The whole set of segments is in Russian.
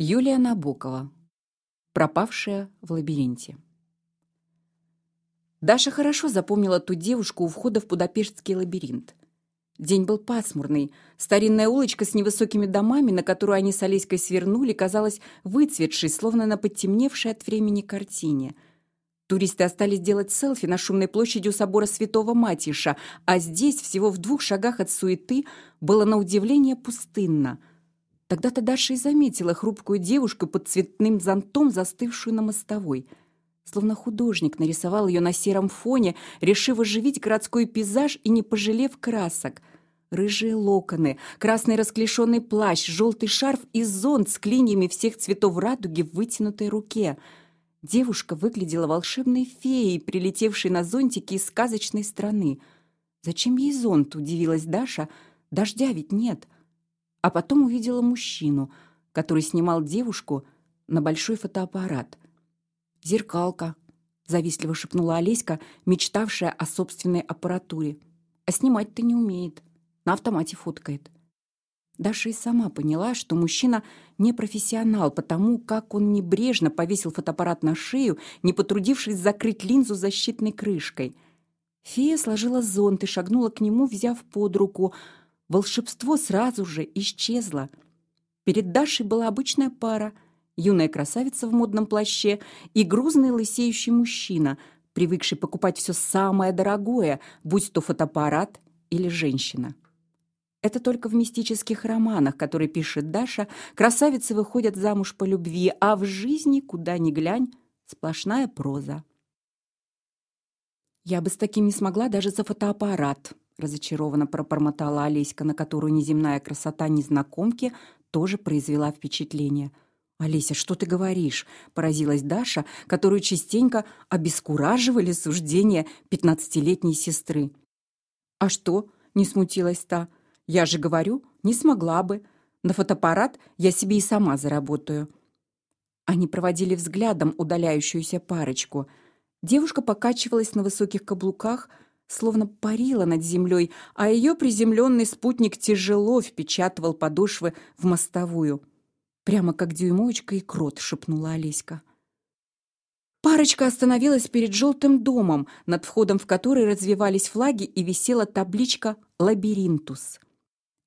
Юлия Набокова. Пропавшая в лабиринте. Даша хорошо запомнила ту девушку у входа в Будапештский лабиринт. День был пасмурный. Старинная улочка с невысокими домами, на которую они с Олеськой свернули, казалась выцветшей, словно на подтемневшей от времени картине. Туристы остались делать селфи на шумной площади у собора Святого Матиша, а здесь, всего в двух шагах от суеты, было на удивление пустынно – Тогда-то Даша и заметила хрупкую девушку под цветным зонтом, застывшую на мостовой. Словно художник нарисовал ее на сером фоне, решив оживить городской пейзаж и не пожалев красок. Рыжие локоны, красный расклешенный плащ, желтый шарф и зонт с клиньями всех цветов радуги в вытянутой руке. Девушка выглядела волшебной феей, прилетевшей на зонтике из сказочной страны. Зачем ей зонт, удивилась Даша. Дождя ведь нет — а потом увидела мужчину, который снимал девушку на большой фотоаппарат. «Зеркалка», — завистливо шепнула Олеська, мечтавшая о собственной аппаратуре. «А снимать-то не умеет, на автомате фоткает». Даша и сама поняла, что мужчина не профессионал, потому как он небрежно повесил фотоаппарат на шею, не потрудившись закрыть линзу защитной крышкой. Фея сложила зонт и шагнула к нему, взяв под руку — волшебство сразу же исчезло. Перед Дашей была обычная пара, юная красавица в модном плаще и грузный лысеющий мужчина, привыкший покупать все самое дорогое, будь то фотоаппарат или женщина. Это только в мистических романах, которые пишет Даша, красавицы выходят замуж по любви, а в жизни, куда ни глянь, сплошная проза. Я бы с таким не смогла даже за фотоаппарат, разочарованно пробормотала Олеська, на которую неземная красота незнакомки тоже произвела впечатление. «Олеся, что ты говоришь?» – поразилась Даша, которую частенько обескураживали суждения пятнадцатилетней сестры. «А что?» – не смутилась та. «Я же говорю, не смогла бы. На фотоаппарат я себе и сама заработаю». Они проводили взглядом удаляющуюся парочку. Девушка покачивалась на высоких каблуках – словно парила над землей, а ее приземленный спутник тяжело впечатывал подошвы в мостовую. Прямо как дюймовочка и крот, шепнула Олеська. Парочка остановилась перед желтым домом, над входом в который развивались флаги и висела табличка «Лабиринтус».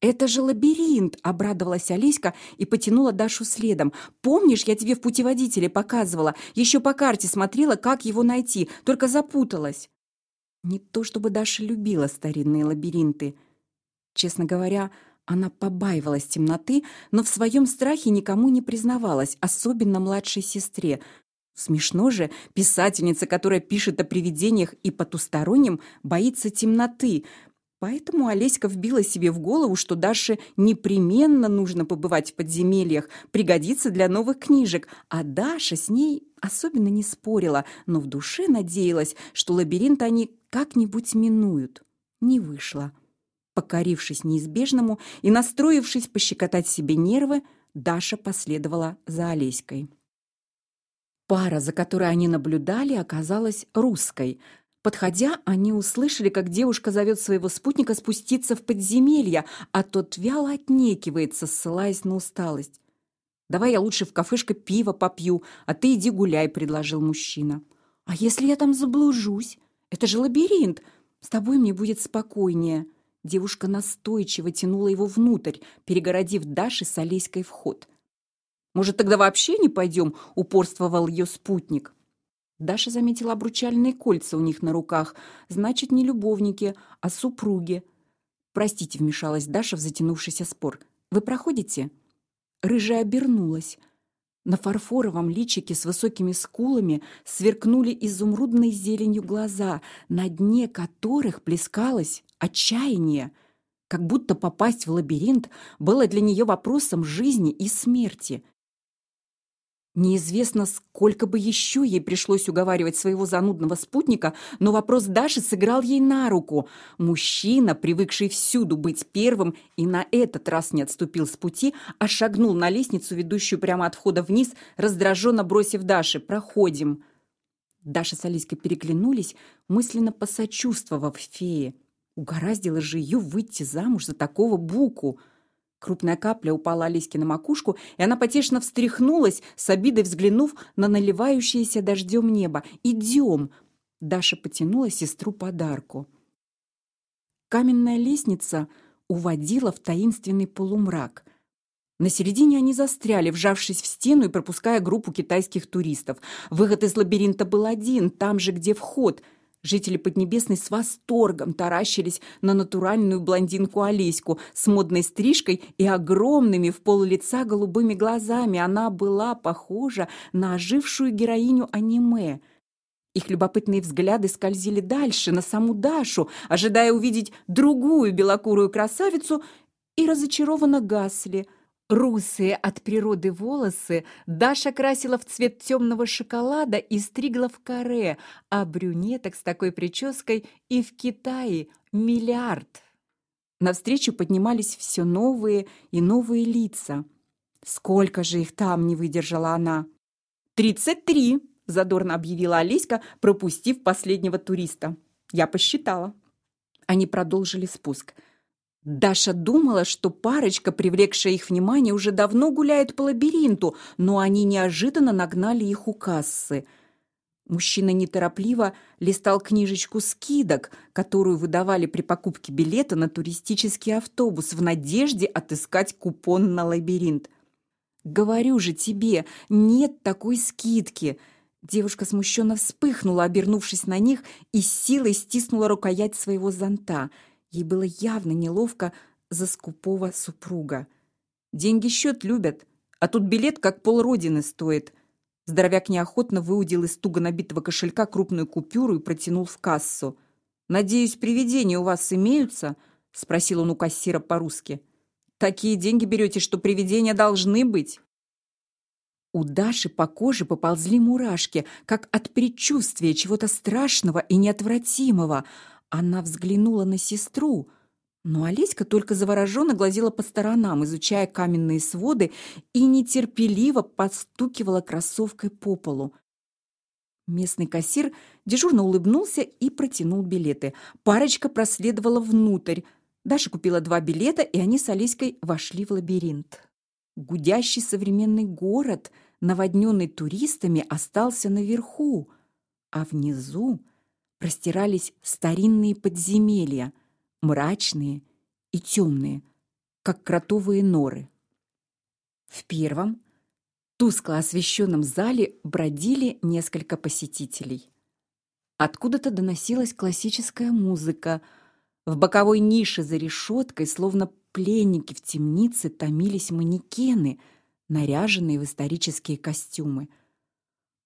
«Это же лабиринт!» — обрадовалась Олеська и потянула Дашу следом. «Помнишь, я тебе в путеводителе показывала? Еще по карте смотрела, как его найти, только запуталась». Не то чтобы Даша любила старинные лабиринты. Честно говоря, она побаивалась темноты, но в своем страхе никому не признавалась, особенно младшей сестре. Смешно же, писательница, которая пишет о привидениях и потустороннем, боится темноты. Поэтому Олеська вбила себе в голову, что Даше непременно нужно побывать в подземельях, пригодится для новых книжек, а Даша с ней особенно не спорила, но в душе надеялась, что лабиринт они как-нибудь минуют. Не вышло. Покорившись неизбежному и настроившись пощекотать себе нервы, Даша последовала за Олеськой. Пара, за которой они наблюдали, оказалась русской. Подходя, они услышали, как девушка зовет своего спутника спуститься в подземелье, а тот вяло отнекивается, ссылаясь на усталость. «Давай я лучше в кафешке пиво попью, а ты иди гуляй», — предложил мужчина. «А если я там заблужусь?» Это же лабиринт. С тобой мне будет спокойнее. Девушка настойчиво тянула его внутрь, перегородив Даше с Олеськой вход. «Может, тогда вообще не пойдем?» — упорствовал ее спутник. Даша заметила обручальные кольца у них на руках. Значит, не любовники, а супруги. «Простите», — вмешалась Даша в затянувшийся спор. «Вы проходите?» Рыжая обернулась. На фарфоровом личике с высокими скулами сверкнули изумрудной зеленью глаза, на дне которых плескалось отчаяние. Как будто попасть в лабиринт было для нее вопросом жизни и смерти. Неизвестно, сколько бы еще ей пришлось уговаривать своего занудного спутника, но вопрос Даши сыграл ей на руку. Мужчина, привыкший всюду быть первым, и на этот раз не отступил с пути, а шагнул на лестницу, ведущую прямо от входа вниз, раздраженно бросив Даше «Проходим». Даша с Алиской переглянулись, мысленно посочувствовав фее. Угораздило же ее выйти замуж за такого буку – Крупная капля упала Алиське на макушку, и она потешно встряхнулась, с обидой взглянув на наливающееся дождем небо. «Идем!» Даша потянула сестру подарку. Каменная лестница уводила в таинственный полумрак. На середине они застряли, вжавшись в стену и пропуская группу китайских туристов. Выход из лабиринта был один, там же, где вход – Жители Поднебесной с восторгом таращились на натуральную блондинку Олеську с модной стрижкой и огромными в пол лица голубыми глазами. Она была похожа на ожившую героиню аниме. Их любопытные взгляды скользили дальше, на саму Дашу, ожидая увидеть другую белокурую красавицу, и разочарованно гасли – Русые от природы волосы Даша красила в цвет темного шоколада и стригла в каре, а брюнеток с такой прической и в Китае миллиард. Навстречу поднимались все новые и новые лица. Сколько же их там не выдержала она? «Тридцать три!» – задорно объявила Олеська, пропустив последнего туриста. Я посчитала. Они продолжили спуск – Даша думала, что парочка, привлекшая их внимание, уже давно гуляет по лабиринту, но они неожиданно нагнали их у кассы. Мужчина неторопливо листал книжечку скидок, которую выдавали при покупке билета на туристический автобус в надежде отыскать купон на лабиринт. «Говорю же тебе, нет такой скидки!» Девушка смущенно вспыхнула, обернувшись на них, и силой стиснула рукоять своего зонта – Ей было явно неловко за скупого супруга. Деньги счет любят, а тут билет как полродины стоит. Здоровяк неохотно выудил из туго набитого кошелька крупную купюру и протянул в кассу. «Надеюсь, привидения у вас имеются?» — спросил он у кассира по-русски. «Такие деньги берете, что привидения должны быть». У Даши по коже поползли мурашки, как от предчувствия чего-то страшного и неотвратимого. Она взглянула на сестру, но Олеська только завороженно глазела по сторонам, изучая каменные своды и нетерпеливо подстукивала кроссовкой по полу. Местный кассир дежурно улыбнулся и протянул билеты. Парочка проследовала внутрь. Даша купила два билета, и они с Олеськой вошли в лабиринт. Гудящий современный город, наводненный туристами, остался наверху, а внизу простирались старинные подземелья, мрачные и темные, как кротовые норы. В первом, тускло освещенном зале бродили несколько посетителей. Откуда-то доносилась классическая музыка. В боковой нише за решеткой, словно пленники в темнице, томились манекены, наряженные в исторические костюмы –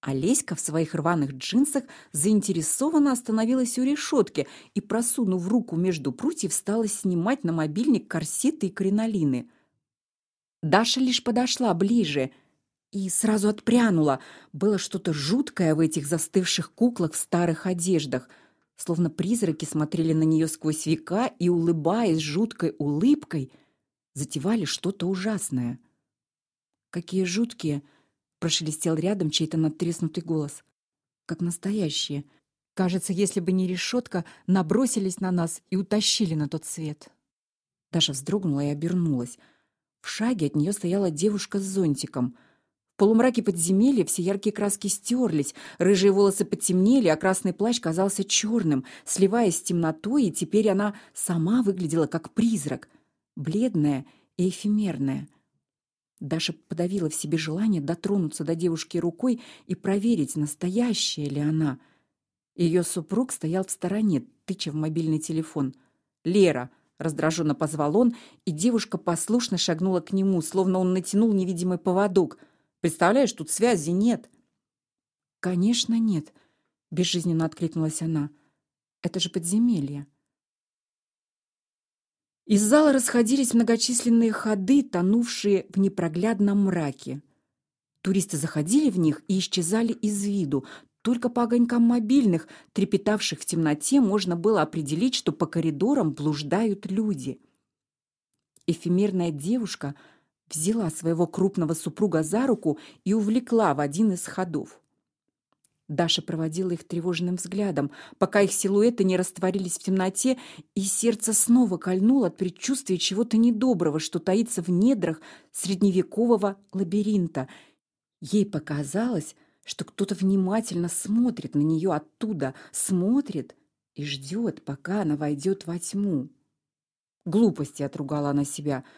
Олеська в своих рваных джинсах заинтересованно остановилась у решетки и, просунув руку между прутьев, стала снимать на мобильник корсеты и кринолины. Даша лишь подошла ближе и сразу отпрянула. Было что-то жуткое в этих застывших куклах в старых одеждах, словно призраки смотрели на нее сквозь века и, улыбаясь жуткой улыбкой, затевали что-то ужасное. Какие жуткие! Прошелестел рядом чей-то надтреснутый голос. Как настоящие. Кажется, если бы не решетка, набросились на нас и утащили на тот свет. Даша вздрогнула и обернулась. В шаге от нее стояла девушка с зонтиком. В полумраке подземелья все яркие краски стерлись, рыжие волосы потемнели, а красный плащ казался черным, сливаясь с темнотой, и теперь она сама выглядела как призрак, бледная и эфемерная. Даша подавила в себе желание дотронуться до девушки рукой и проверить, настоящая ли она. Ее супруг стоял в стороне, тыча в мобильный телефон. «Лера!» — раздраженно позвал он, и девушка послушно шагнула к нему, словно он натянул невидимый поводок. «Представляешь, тут связи нет!» «Конечно, нет!» — безжизненно откликнулась она. «Это же подземелье!» Из зала расходились многочисленные ходы, тонувшие в непроглядном мраке. Туристы заходили в них и исчезали из виду. Только по огонькам мобильных, трепетавших в темноте, можно было определить, что по коридорам блуждают люди. Эфемерная девушка взяла своего крупного супруга за руку и увлекла в один из ходов. Даша проводила их тревожным взглядом, пока их силуэты не растворились в темноте, и сердце снова кольнуло от предчувствия чего-то недоброго, что таится в недрах средневекового лабиринта. Ей показалось, что кто-то внимательно смотрит на нее оттуда, смотрит и ждет, пока она войдет во тьму. Глупости отругала она себя –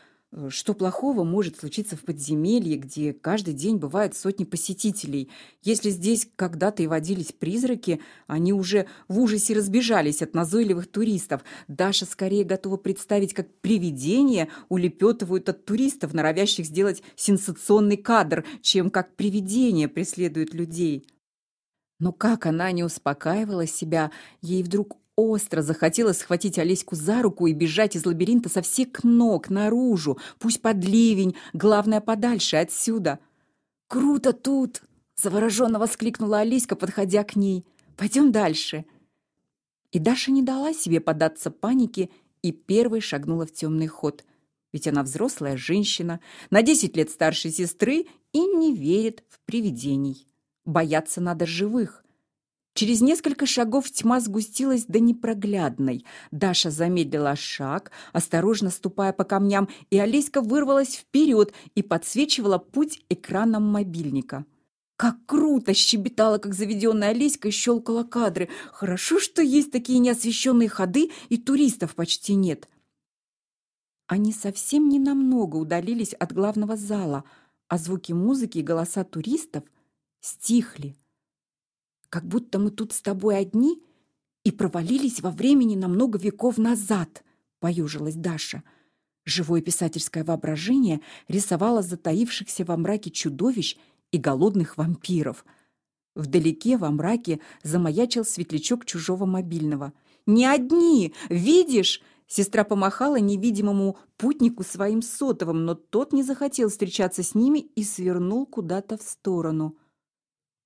что плохого может случиться в подземелье, где каждый день бывают сотни посетителей? Если здесь когда-то и водились призраки, они уже в ужасе разбежались от назойливых туристов. Даша скорее готова представить, как привидения улепетывают от туристов, норовящих сделать сенсационный кадр, чем как привидения преследуют людей. Но как она не успокаивала себя, ей вдруг Остро захотелось схватить Олеську за руку и бежать из лабиринта со всех ног наружу, пусть под ливень, главное подальше отсюда. «Круто тут!» — завороженно воскликнула Олеська, подходя к ней. «Пойдем дальше!» И Даша не дала себе податься панике и первой шагнула в темный ход. Ведь она взрослая женщина, на десять лет старше сестры и не верит в привидений. Бояться надо живых, Через несколько шагов тьма сгустилась до непроглядной. Даша замедлила шаг, осторожно ступая по камням, и Олеська вырвалась вперед и подсвечивала путь экраном мобильника. Как круто! Щебетала, как заведенная Олеська, щелкала кадры. Хорошо, что есть такие неосвещенные ходы, и туристов почти нет. Они совсем ненамного удалились от главного зала, а звуки музыки и голоса туристов стихли как будто мы тут с тобой одни и провалились во времени на много веков назад, поюжилась Даша. Живое писательское воображение рисовало затаившихся во мраке чудовищ и голодных вампиров. Вдалеке во мраке замаячил светлячок чужого мобильного. «Не одни! Видишь?» Сестра помахала невидимому путнику своим сотовым, но тот не захотел встречаться с ними и свернул куда-то в сторону.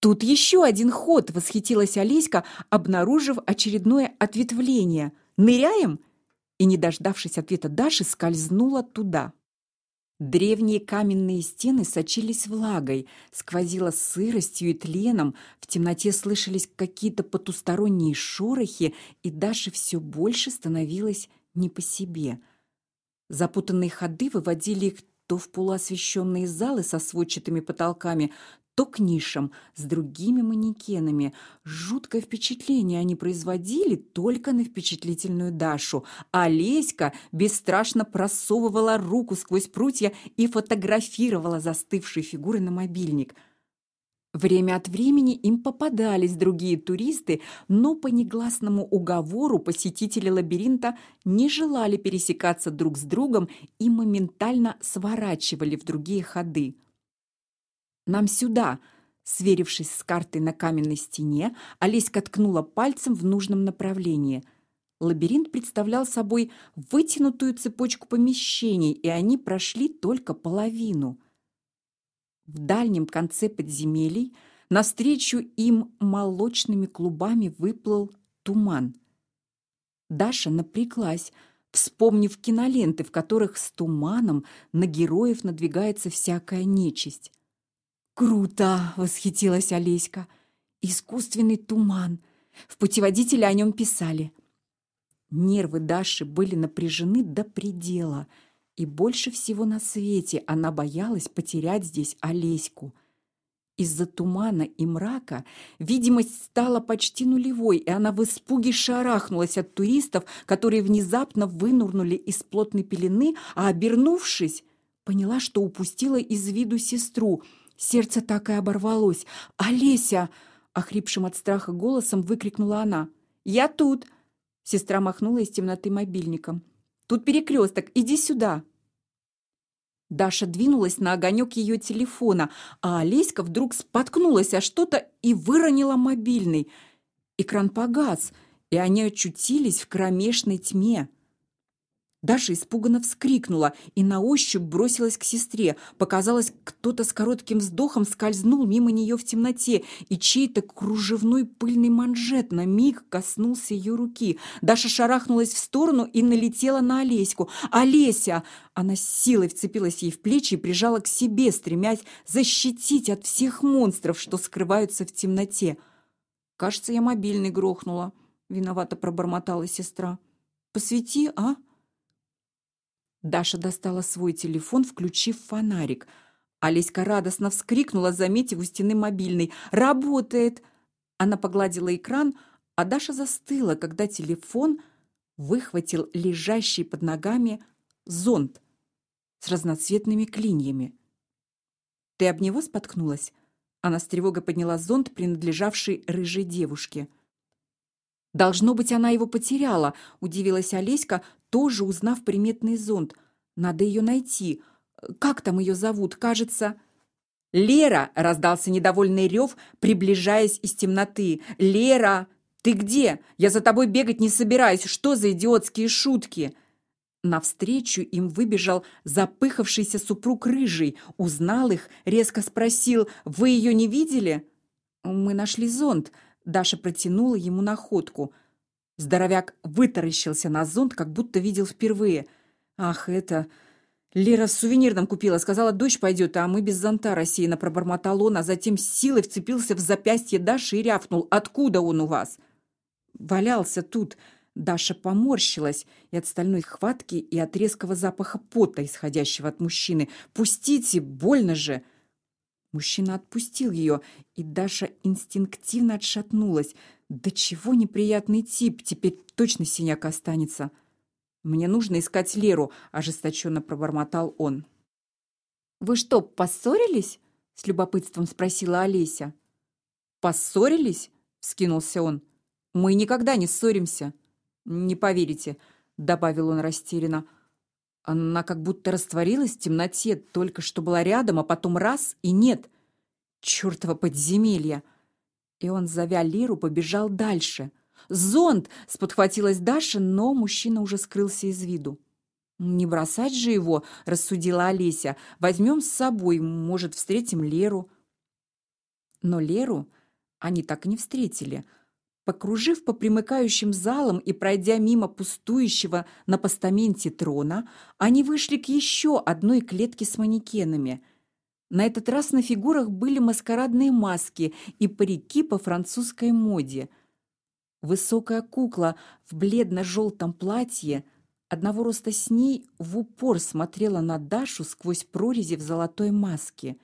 «Тут еще один ход!» — восхитилась Олеська, обнаружив очередное ответвление. «Ныряем?» И, не дождавшись ответа Даши, скользнула туда. Древние каменные стены сочились влагой, сквозило сыростью и тленом, в темноте слышались какие-то потусторонние шорохи, и Даше все больше становилось не по себе. Запутанные ходы выводили их то в полуосвещенные залы со сводчатыми потолками, то к нишам с другими манекенами. Жуткое впечатление они производили только на впечатлительную Дашу. А Леська бесстрашно просовывала руку сквозь прутья и фотографировала застывшие фигуры на мобильник. Время от времени им попадались другие туристы, но по негласному уговору посетители лабиринта не желали пересекаться друг с другом и моментально сворачивали в другие ходы. Нам сюда!» Сверившись с картой на каменной стене, Олеська ткнула пальцем в нужном направлении. Лабиринт представлял собой вытянутую цепочку помещений, и они прошли только половину. В дальнем конце подземелий навстречу им молочными клубами выплыл туман. Даша напряглась, вспомнив киноленты, в которых с туманом на героев надвигается всякая нечисть. «Круто!» — восхитилась Олеська. «Искусственный туман. В путеводителе о нем писали». Нервы Даши были напряжены до предела, и больше всего на свете она боялась потерять здесь Олеську. Из-за тумана и мрака видимость стала почти нулевой, и она в испуге шарахнулась от туристов, которые внезапно вынурнули из плотной пелены, а, обернувшись, поняла, что упустила из виду сестру — Сердце так и оборвалось. «Олеся!» — охрипшим от страха голосом выкрикнула она. «Я тут!» — сестра махнула из темноты мобильником. «Тут перекресток, иди сюда!» Даша двинулась на огонек ее телефона, а Олеська вдруг споткнулась о что-то и выронила мобильный. Экран погас, и они очутились в кромешной тьме. Даша испуганно вскрикнула и на ощупь бросилась к сестре. Показалось, кто-то с коротким вздохом скользнул мимо нее в темноте, и чей-то кружевной пыльный манжет на миг коснулся ее руки. Даша шарахнулась в сторону и налетела на Олеську. «Олеся!» Она с силой вцепилась ей в плечи и прижала к себе, стремясь защитить от всех монстров, что скрываются в темноте. кажется, я мобильный грохнула», — виновато пробормотала сестра. «Посвети, а?» Даша достала свой телефон, включив фонарик. Олеська радостно вскрикнула, заметив у стены мобильный. «Работает!» Она погладила экран, а Даша застыла, когда телефон выхватил лежащий под ногами зонт с разноцветными клиньями. «Ты об него споткнулась?» Она с тревогой подняла зонт, принадлежавший рыжей девушке. «Должно быть, она его потеряла», — удивилась Олеська, тоже узнав приметный зонт. «Надо ее найти. Как там ее зовут? Кажется...» «Лера!» — раздался недовольный рев, приближаясь из темноты. «Лера! Ты где? Я за тобой бегать не собираюсь. Что за идиотские шутки?» Навстречу им выбежал запыхавшийся супруг Рыжий, узнал их, резко спросил, «Вы ее не видели?» «Мы нашли зонт», — Даша протянула ему находку. Здоровяк вытаращился на зонт, как будто видел впервые. «Ах, это...» Лера в сувенирном купила, сказала, дождь пойдет, а мы без зонта рассеянно пробормотал он, а затем с силой вцепился в запястье Даши и рявкнул. «Откуда он у вас?» «Валялся тут», Даша поморщилась и от стальной хватки, и от резкого запаха пота, исходящего от мужчины. «Пустите! Больно же!» Мужчина отпустил ее, и Даша инстинктивно отшатнулась. «Да чего неприятный тип! Теперь точно синяк останется!» «Мне нужно искать Леру», — ожесточенно пробормотал он. «Вы что, поссорились?» — с любопытством спросила Олеся. «Поссорились?» — вскинулся он. «Мы никогда не ссоримся». «Не поверите», — добавил он растерянно. Она как будто растворилась в темноте, только что была рядом, а потом раз — и нет. Чёртово подземелье! И он, зовя Лиру, побежал дальше. «Зонт!» — сподхватилась Даша, но мужчина уже скрылся из виду. «Не бросать же его!» — рассудила Олеся. «Возьмем с собой, может, встретим Леру». Но Леру они так и не встретили — Покружив по примыкающим залам и пройдя мимо пустующего на постаменте трона, они вышли к еще одной клетке с манекенами. На этот раз на фигурах были маскарадные маски и парики по французской моде. Высокая кукла в бледно-желтом платье одного роста с ней в упор смотрела на Дашу сквозь прорези в золотой маске.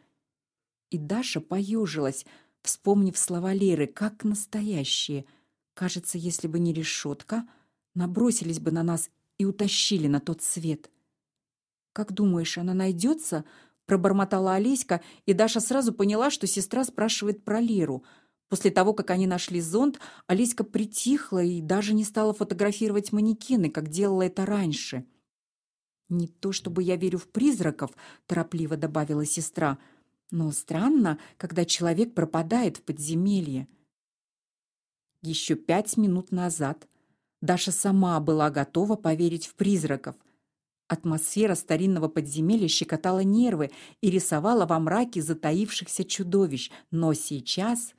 И Даша поежилась – вспомнив слова Леры, как настоящие. Кажется, если бы не решетка, набросились бы на нас и утащили на тот свет. «Как думаешь, она найдется?» — пробормотала Олеська, и Даша сразу поняла, что сестра спрашивает про Леру. После того, как они нашли зонт, Олеська притихла и даже не стала фотографировать манекены, как делала это раньше. «Не то чтобы я верю в призраков», — торопливо добавила сестра, — но странно, когда человек пропадает в подземелье. Еще пять минут назад Даша сама была готова поверить в призраков. Атмосфера старинного подземелья щекотала нервы и рисовала во мраке затаившихся чудовищ, но сейчас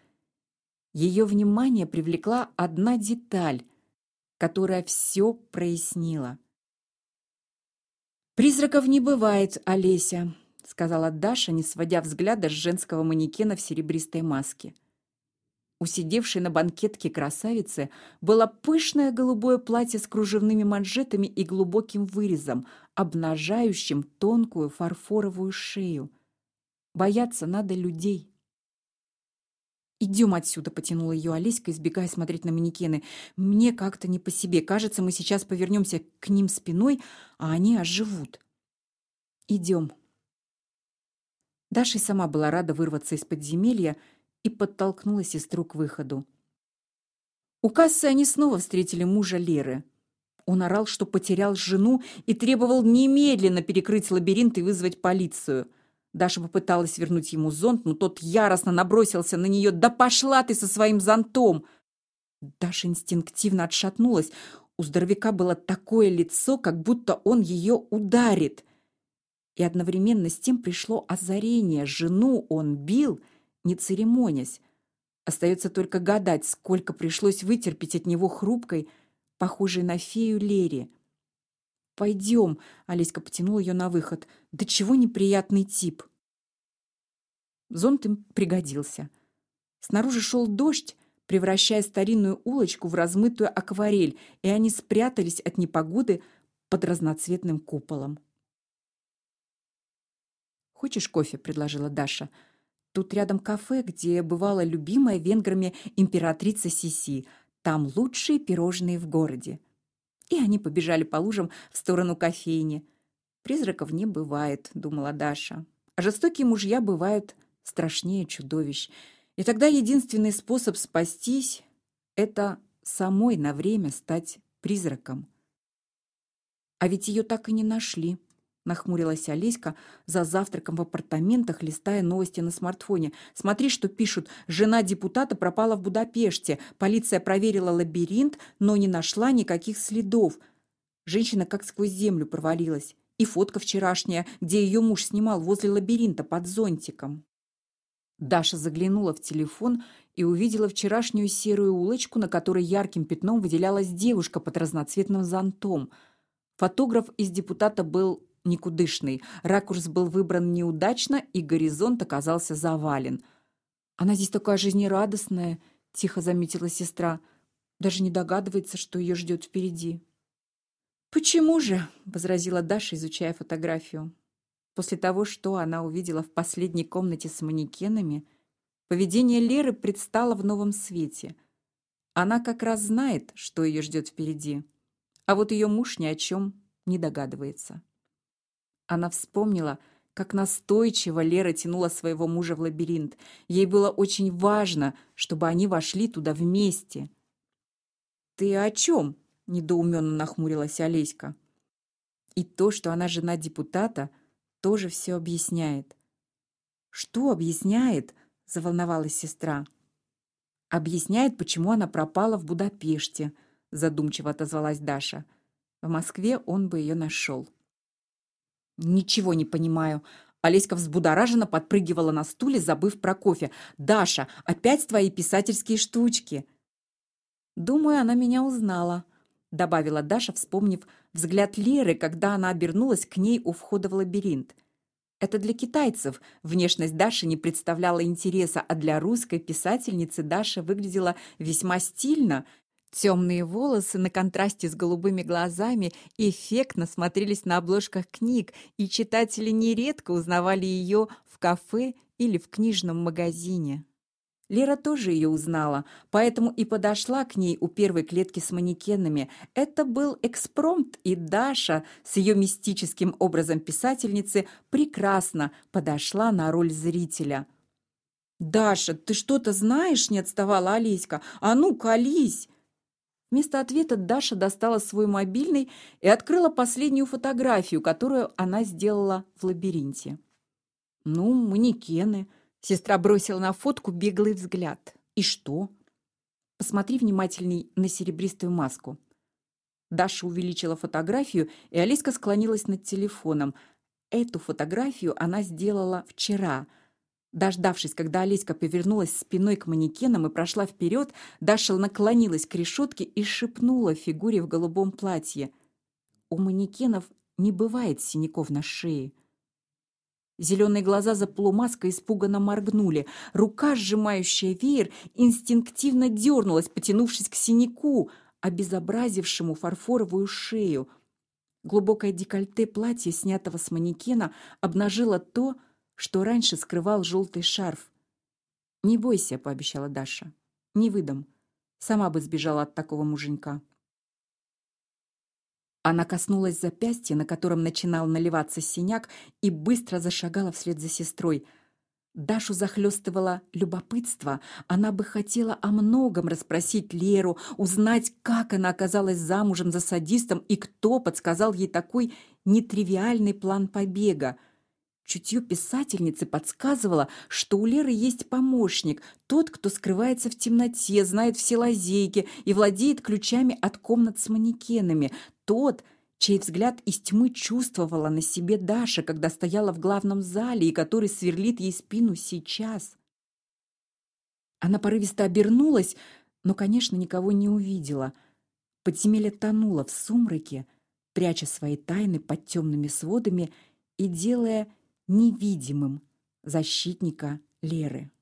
ее внимание привлекла одна деталь, которая все прояснила. «Призраков не бывает, Олеся», сказала Даша, не сводя взгляда с женского манекена в серебристой маске. У сидевшей на банкетке красавицы было пышное голубое платье с кружевными манжетами и глубоким вырезом, обнажающим тонкую фарфоровую шею. Бояться надо людей. «Идем отсюда», — потянула ее Олеська, избегая смотреть на манекены. «Мне как-то не по себе. Кажется, мы сейчас повернемся к ним спиной, а они оживут». «Идем», Даша и сама была рада вырваться из подземелья и подтолкнула сестру к выходу. У кассы они снова встретили мужа Леры. Он орал, что потерял жену и требовал немедленно перекрыть лабиринт и вызвать полицию. Даша попыталась вернуть ему зонт, но тот яростно набросился на нее. «Да пошла ты со своим зонтом!» Даша инстинктивно отшатнулась. У здоровяка было такое лицо, как будто он ее ударит. И одновременно с тем пришло озарение. Жену он бил, не церемонясь. Остается только гадать, сколько пришлось вытерпеть от него хрупкой, похожей на фею Лере. «Пойдем», — Олеська потянула ее на выход. «Да чего неприятный тип!» Зонт им пригодился. Снаружи шел дождь, превращая старинную улочку в размытую акварель, и они спрятались от непогоды под разноцветным куполом. «Хочешь кофе?» – предложила Даша. «Тут рядом кафе, где бывала любимая венграми императрица Сиси. Там лучшие пирожные в городе». И они побежали по лужам в сторону кофейни. «Призраков не бывает», – думала Даша. «А жестокие мужья бывают страшнее чудовищ. И тогда единственный способ спастись – это самой на время стать призраком». А ведь ее так и не нашли нахмурилась Олеська за завтраком в апартаментах, листая новости на смартфоне. Смотри, что пишут. Жена депутата пропала в Будапеште. Полиция проверила лабиринт, но не нашла никаких следов. Женщина как сквозь землю провалилась. И фотка вчерашняя, где ее муж снимал возле лабиринта под зонтиком. Даша заглянула в телефон и увидела вчерашнюю серую улочку, на которой ярким пятном выделялась девушка под разноцветным зонтом. Фотограф из депутата был никудышный. Ракурс был выбран неудачно, и горизонт оказался завален. «Она здесь такая жизнерадостная», — тихо заметила сестра. «Даже не догадывается, что ее ждет впереди». «Почему же?» — возразила Даша, изучая фотографию. После того, что она увидела в последней комнате с манекенами, поведение Леры предстало в новом свете. Она как раз знает, что ее ждет впереди, а вот ее муж ни о чем не догадывается. Она вспомнила, как настойчиво Лера тянула своего мужа в лабиринт. Ей было очень важно, чтобы они вошли туда вместе. «Ты о чем?» – недоуменно нахмурилась Олеська. И то, что она жена депутата, тоже все объясняет. «Что объясняет?» – заволновалась сестра. «Объясняет, почему она пропала в Будапеште», – задумчиво отозвалась Даша. «В Москве он бы ее нашел». «Ничего не понимаю». Олеська взбудораженно подпрыгивала на стуле, забыв про кофе. «Даша, опять твои писательские штучки!» «Думаю, она меня узнала», — добавила Даша, вспомнив взгляд Леры, когда она обернулась к ней у входа в лабиринт. Это для китайцев внешность Даши не представляла интереса, а для русской писательницы Даша выглядела весьма стильно, Темные волосы на контрасте с голубыми глазами эффектно смотрелись на обложках книг, и читатели нередко узнавали ее в кафе или в книжном магазине. Лера тоже ее узнала, поэтому и подошла к ней у первой клетки с манекенами. Это был экспромт, и Даша с ее мистическим образом писательницы прекрасно подошла на роль зрителя. «Даша, ты что-то знаешь?» – не отставала Олеська. «А ну, колись!» Вместо ответа Даша достала свой мобильный и открыла последнюю фотографию, которую она сделала в лабиринте. «Ну, манекены». Сестра бросила на фотку беглый взгляд. «И что?» «Посмотри внимательней на серебристую маску». Даша увеличила фотографию, и Алиска склонилась над телефоном. Эту фотографию она сделала вчера – Дождавшись, когда Олеська повернулась спиной к манекенам и прошла вперед, Даша наклонилась к решетке и шепнула фигуре в голубом платье. «У манекенов не бывает синяков на шее». Зеленые глаза за полумаской испуганно моргнули. Рука, сжимающая веер, инстинктивно дернулась, потянувшись к синяку, обезобразившему фарфоровую шею. Глубокое декольте платья, снятого с манекена, обнажило то, что раньше скрывал желтый шарф. «Не бойся», — пообещала Даша. «Не выдам. Сама бы сбежала от такого муженька». Она коснулась запястья, на котором начинал наливаться синяк, и быстро зашагала вслед за сестрой. Дашу захлестывало любопытство. Она бы хотела о многом расспросить Леру, узнать, как она оказалась замужем за садистом и кто подсказал ей такой нетривиальный план побега. Чутье писательницы подсказывало, что у Леры есть помощник, тот, кто скрывается в темноте, знает все лазейки и владеет ключами от комнат с манекенами, тот, чей взгляд из тьмы чувствовала на себе Даша, когда стояла в главном зале и который сверлит ей спину сейчас. Она порывисто обернулась, но, конечно, никого не увидела. Подземелье тонуло в сумраке, пряча свои тайны под темными сводами и делая невидимым защитника Леры.